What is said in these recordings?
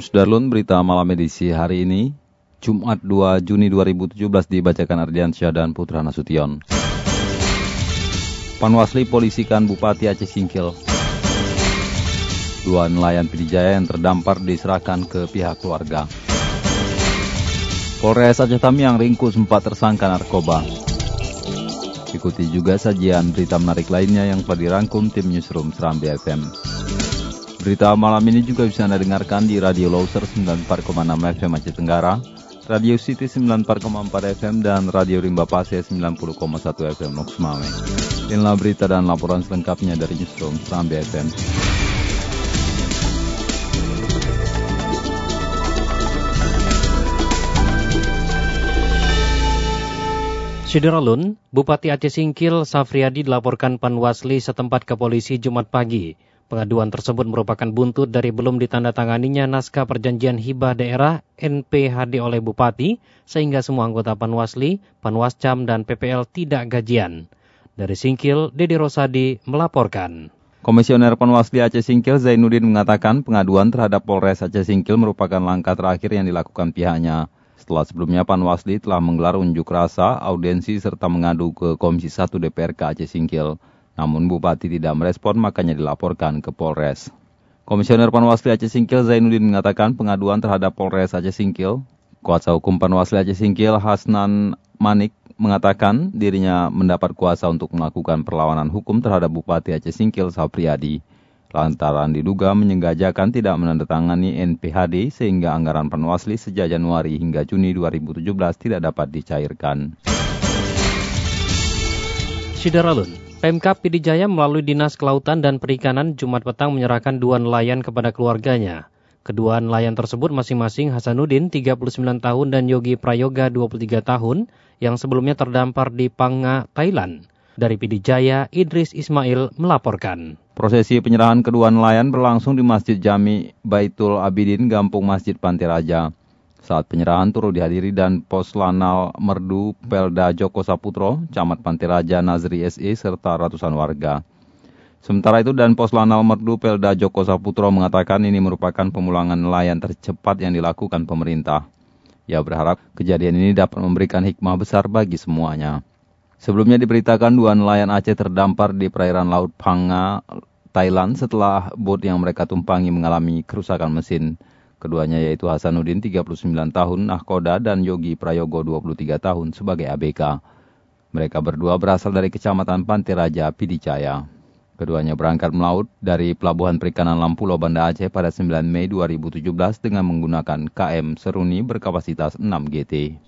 Assalamualaikum Sudarlun, berita malam edisi hari ini, Jumat 2 Juni 2017 dibacakan Ardiansyah dan Putra Nasution. Panwasli polisikan Bupati Aceh Singkil. Dua nelayan Pidijaya yang terdampar diserahkan ke pihak keluarga. Polres Aceh Tamiang ringkus empat tersangka narkoba. Ikuti juga sajian berita menarik lainnya yang telah dirangkum tim Newsroom Serambi FM. Berita malam ini juga bisa Anda dengarkan di Radio Loser 94,6 FM Aceh Tenggara, Radio City 94,4 FM, dan Radio Rimba Pase 90,1 FM Loks Mame. Inilah berita dan laporan selengkapnya dari Newsroom Serambi FM. Sideralun, Bupati Aceh Singkil Safriadi dilaporkan Panwasli setempat ke polisi Jumat pagi. Pengaduan tersebut merupakan buntut dari belum ditandatanganinya naskah perjanjian hibah daerah NPHD oleh Bupati, sehingga semua anggota Panwasli, Panwascam, dan PPL tidak gajian. Dari Singkil, Dedi Rosadi melaporkan. Komisioner Panwasli Aceh Singkil Zainuddin mengatakan pengaduan terhadap Polres Aceh Singkil merupakan langkah terakhir yang dilakukan pihaknya. Setelah sebelumnya Panwasli telah menggelar unjuk rasa, audiensi serta mengadu ke Komisi 1 DPRK Aceh Singkil. Namun Bupati tidak merespon makanya dilaporkan ke Polres. Komisioner Panwasli Aceh Singkil Zainuddin mengatakan pengaduan terhadap Polres Aceh Singkil. Kuasa hukum Panwasli Aceh Singkil Hasnan Manik mengatakan dirinya mendapat kuasa untuk melakukan perlawanan hukum terhadap Bupati Aceh Singkil Sapriadi. Lantaran diduga menyengajakan tidak menandatangani NPHD sehingga anggaran Panwasli sejak Januari hingga Juni 2017 tidak dapat dicairkan. Sideralun, Pemkap Pidijaya melalui Dinas Kelautan dan Perikanan Jumat petang menyerahkan dua nelayan kepada keluarganya. Kedua nelayan tersebut masing-masing Hasanuddin 39 tahun dan Yogi Prayoga 23 tahun yang sebelumnya terdampar di Panga, Thailand. Dari Pidijaya, Idris Ismail melaporkan. Prosesi penyerahan kedua nelayan berlangsung di Masjid Jami Baitul Abidin, Gampung Masjid Pantai Raja. Saat penyerahan turut dihadiri dan Poslanal Merdu Pelda Joko Saputro, Camat Pantai Raja Nazri SE, serta ratusan warga. Sementara itu dan Poslanal Merdu Pelda Joko Saputro mengatakan ini merupakan pemulangan nelayan tercepat yang dilakukan pemerintah. Ia berharap kejadian ini dapat memberikan hikmah besar bagi semuanya. Sebelumnya diberitakan dua nelayan Aceh terdampar di perairan Laut Panga, Thailand setelah bot yang mereka tumpangi mengalami kerusakan mesin. Keduanya yaitu Hasanuddin 39 tahun nahkoda dan Yogi Prayogo 23 tahun sebagai ABK. Mereka berdua berasal dari Kecamatan Pantai Raja, Pidicaya. Keduanya berangkat melaut dari Pelabuhan Perikanan Lampulo Banda Aceh pada 9 Mei 2017 dengan menggunakan KM Seruni berkapasitas 6 GT.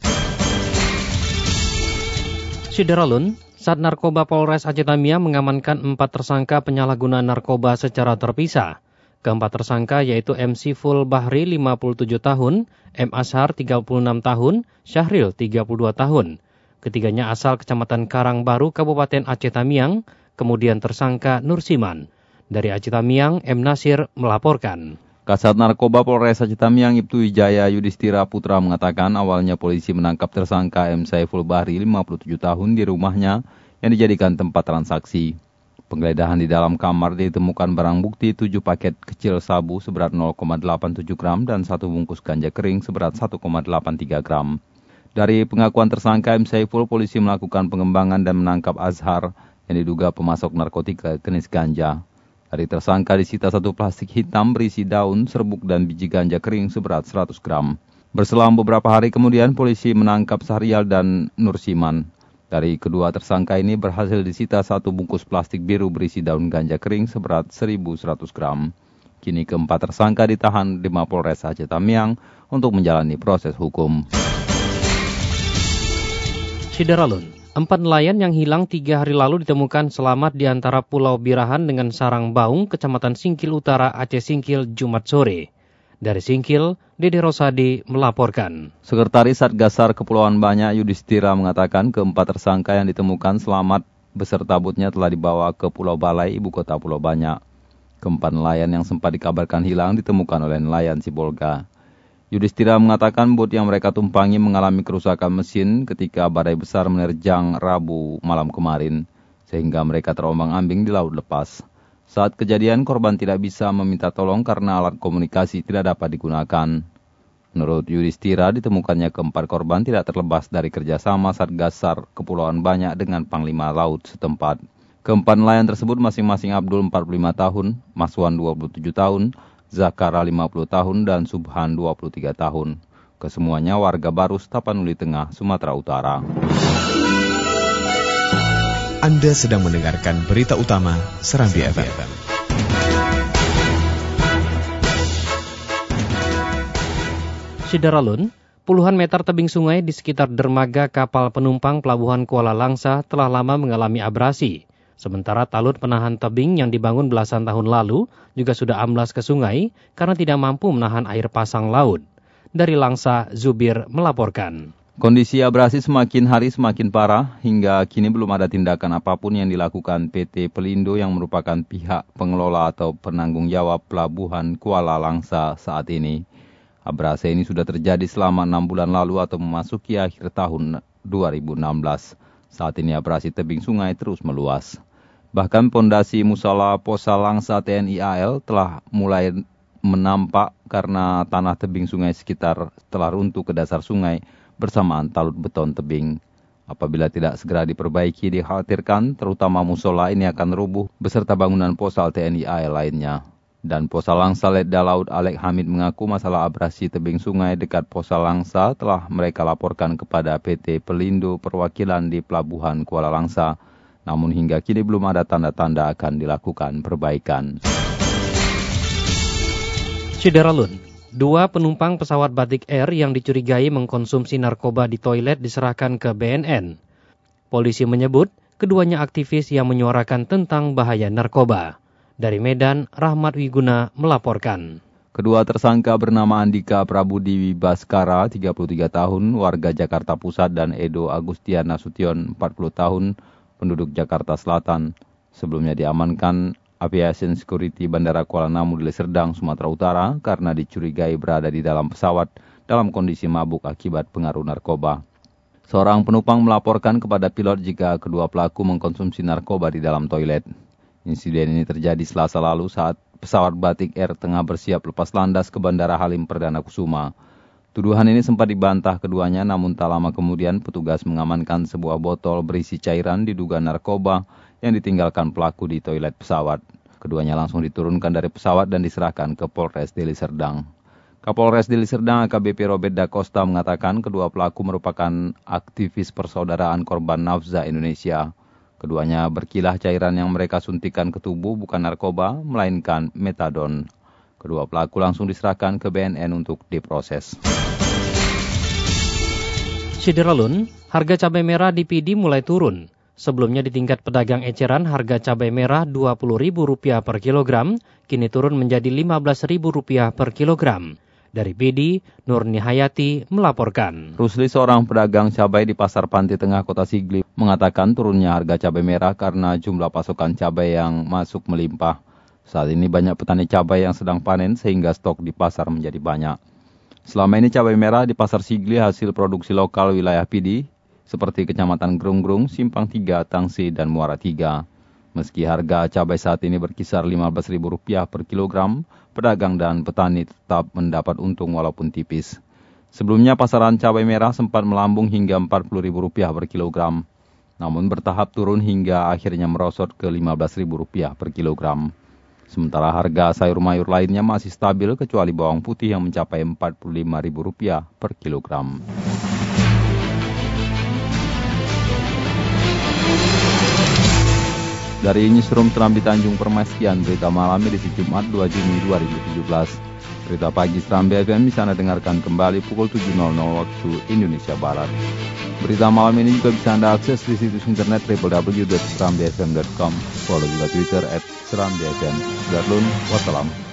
Sideralun, saat narkoba Polres Aceh Tamiang mengamankan empat tersangka penyalahgunaan narkoba secara terpisah. Keempat tersangka yaitu MC Full Bahri 57 tahun, M. Ashar 36 tahun, Syahril 32 tahun. Ketiganya asal Kecamatan Karangbaru, Kabupaten Aceh Tamiang, kemudian tersangka Nursiman. Dari Aceh Tamiang, M. Nasir melaporkan. Kasat Narkoba Polres Aceh Tamiang Ibtu Wijaya Yudhistira Putra mengatakan awalnya polisi menangkap tersangka M. Saiful Bahri 57 tahun di rumahnya yang dijadikan tempat transaksi. Penggeledahan di dalam kamar ditemukan barang bukti 7 paket kecil sabu seberat 0,87 gram dan satu bungkus ganja kering seberat 1,83 gram. Dari pengakuan tersangka M. Saiful, polisi melakukan pengembangan dan menangkap Azhar yang diduga pemasok narkotika jenis ganja. Dari tersangka disita satu plastik hitam berisi daun, serbuk, dan biji ganja kering seberat 100 gram. Berselang beberapa hari kemudian, polisi menangkap Sahrial dan Nursiman. Dari kedua tersangka ini berhasil disita satu bungkus plastik biru berisi daun ganja kering seberat 1.100 gram. Kini keempat tersangka ditahan di Mapolres Aceh Tamiang untuk menjalani proses hukum. Sideralun, empat nelayan yang hilang tiga hari lalu ditemukan selamat di antara Pulau Birahan dengan Sarang Baung, Kecamatan Singkil Utara, Aceh Singkil, Jumat sore. Dari Singkil, Dede Rosadi melaporkan. Sekretaris Satgasar Kepulauan Banyak Yudhistira mengatakan keempat tersangka yang ditemukan selamat beserta butnya telah dibawa ke Pulau Balai, ibu kota Pulau Banyak. Keempat nelayan yang sempat dikabarkan hilang ditemukan oleh nelayan Sibolga. Yudhistira mengatakan bot yang mereka tumpangi mengalami kerusakan mesin ketika badai besar menerjang Rabu malam kemarin, sehingga mereka terombang-ambing di laut lepas. Saat kejadian, korban tidak bisa meminta tolong karena alat komunikasi tidak dapat digunakan. Menurut Yudhistira, ditemukannya keempat korban tidak terlepas dari kerjasama Satgasar Kepulauan Banyak dengan Panglima Laut setempat. Keempat nelayan tersebut masing-masing Abdul 45 tahun, Maswan 27 tahun, Zakara 50 tahun, dan Subhan 23 tahun. Kesemuanya warga baru Tapanuli Tengah, Sumatera Utara. Anda sedang mendengarkan berita utama Serambi, FM. FM. Sidaralun, puluhan meter tebing sungai di sekitar dermaga kapal penumpang pelabuhan Kuala Langsa telah lama mengalami abrasi. Sementara talut penahan tebing yang dibangun belasan tahun lalu juga sudah amblas ke sungai karena tidak mampu menahan air pasang laut. Dari Langsa, Zubir melaporkan. Kondisi abrasi semakin hari semakin parah, hingga kini belum ada tindakan apa pun yang dilakukan PT Pelindo yang merupakan pihak pengelola atau penanggung jawab pelabuhan Kuala Langsa saat ini. Abrasi ini sudah terjadi selama enam bulan lalu atau memasuki akhir tahun 2016. Saat ini abrasi tebing sungai terus meluas. Bahkan pondasi Musala Posa Langsa TNI AL telah mulai menampak karena tanah tebing sungai sekitar telah runtuh ke dasar sungai bersamaan talut beton tebing. Apabila tidak segera diperbaiki, dikhawatirkan terutama musola ini akan rubuh beserta bangunan posal TNI AL lainnya. Dan Posal Langsa Letda Laut Alek Hamid mengaku masalah abrasi tebing sungai dekat Posal Langsa telah mereka laporkan kepada PT Pelindo Perwakilan di Pelabuhan Kuala Langsa. Namun hingga kini belum ada tanda-tanda akan dilakukan perbaikan. Cideralun, Dua penumpang pesawat Batik Air yang dicurigai mengkonsumsi narkoba di toilet diserahkan ke BNN. Polisi menyebut keduanya aktivis yang menyuarakan tentang bahaya narkoba. Dari Medan, Rahmat Wiguna melaporkan. Kedua tersangka bernama Andika Prabudi Baskara, 33 tahun, warga Jakarta Pusat, dan Edo Agustian Nasution, 40 tahun, penduduk Jakarta Selatan. Sebelumnya diamankan Aviation Security Bandara Kuala Namu di Serdang, Sumatera Utara karena dicurigai berada di dalam pesawat dalam kondisi mabuk akibat pengaruh narkoba. Seorang penumpang melaporkan kepada pilot jika kedua pelaku mengkonsumsi narkoba di dalam toilet. Insiden ini terjadi selasa lalu saat pesawat Batik Air tengah bersiap lepas landas ke Bandara Halim Perdana Kusuma. Tuduhan ini sempat dibantah keduanya namun tak lama kemudian petugas mengamankan sebuah botol berisi cairan diduga narkoba yang ditinggalkan pelaku di toilet pesawat. Keduanya langsung diturunkan dari pesawat dan diserahkan ke Polres Deli Serdang. Kapolres Deli Serdang AKBP Robert Da Costa mengatakan kedua pelaku merupakan aktivis persaudaraan korban nafza Indonesia. Keduanya berkilah cairan yang mereka suntikan ke tubuh bukan narkoba, melainkan metadon. Kedua pelaku langsung diserahkan ke BNN untuk diproses. Sideralun, harga cabai merah di PD mulai turun. Sebelumnya di tingkat pedagang eceran harga cabai merah Rp20.000 per kilogram, kini turun menjadi Rp15.000 per kilogram. Dari PD, Nurni Hayati melaporkan. Rusli seorang pedagang cabai di Pasar Pantai Tengah Kota Sigli mengatakan turunnya harga cabai merah karena jumlah pasokan cabai yang masuk melimpah. Saat ini banyak petani cabai yang sedang panen sehingga stok di pasar menjadi banyak. Selama ini cabai merah di Pasar Sigli hasil produksi lokal wilayah PD seperti Kecamatan Grung-Grung, Simpang 3, Tangsi, dan Muara 3. Meski harga cabai saat ini berkisar Rp15.000 per kilogram, pedagang dan petani tetap mendapat untung walaupun tipis. Sebelumnya pasaran cabai merah sempat melambung hingga Rp40.000 per kilogram, namun bertahap turun hingga akhirnya merosot ke Rp15.000 per kilogram. Sementara harga sayur mayur lainnya masih stabil kecuali bawang putih yang mencapai Rp45.000 per kilogram. Dari Newsroom Serambi Tanjung Permai sekian berita malam edisi Jumat 2 Juni 2017. Berita pagi Serambi FM bisa Anda dengarkan kembali pukul 7.00 waktu Indonesia Barat. Berita malam ini juga bisa Anda akses di situs internet www.serambifm.com. Follow juga Twitter at Serambi FM. Darlun, wassalam.